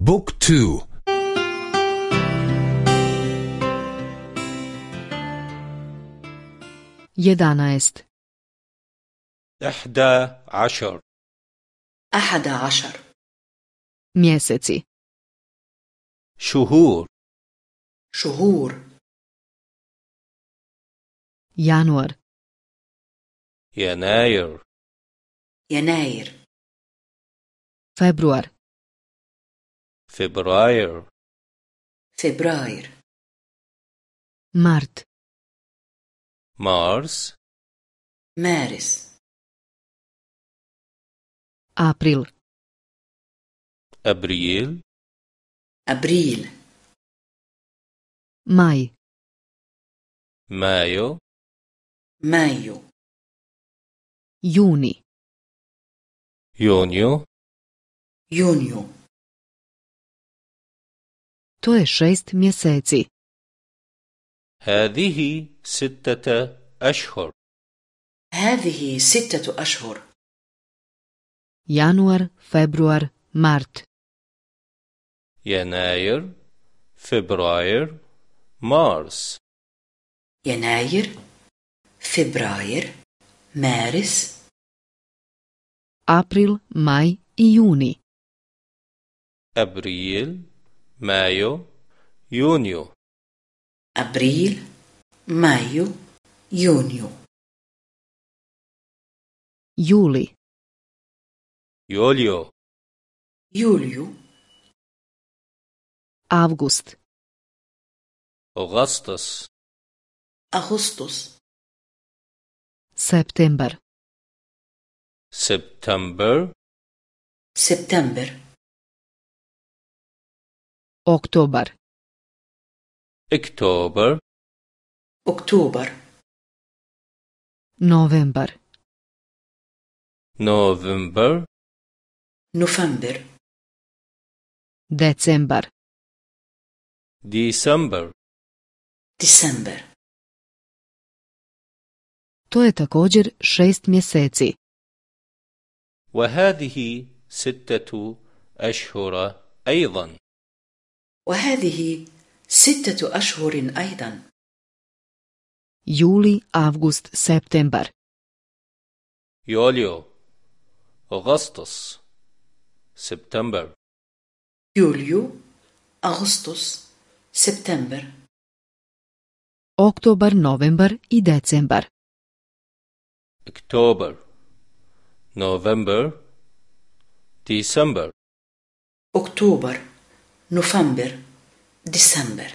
بوك تو. jedanaest إحدى عشر. أحد عشر. mjeseci شهور. شهور. januar يناير. يناير. februar فبراير. فبراير. mart مارس. مارس. april أبريل. أبريل. maj مايو. مايو. juni يونيو. يونيو. To je šest mjeseci. هذه ستة أشهر. هذه ستة أشهر. Januar februar mart. يناير فبراير مارس. يناير فبراير مارس. April maj i juni أبريل مايو يونيو. أبريل مايو يونيو. juli يوليو. يوليو. avgust أغسطس. أغسطس. septembar سبتمبر. سبتمبر. Oktobar أكتوبر أكتوبر novembar نوفمبر نوفمبر decembar ديسمبر ديسمبر to je također šest mjeseci. وهذه ستة أشهر أيضا. وهذه ستة أشهر أيضا. juli avgust septembar يوليو أغسطس سبتمبر. يوليو أغسطس سبتمبر. oktobar novembar i decembar أكتوبر نوفمبر ديسمبر. أكتوبر نوفمبر ديسمبر.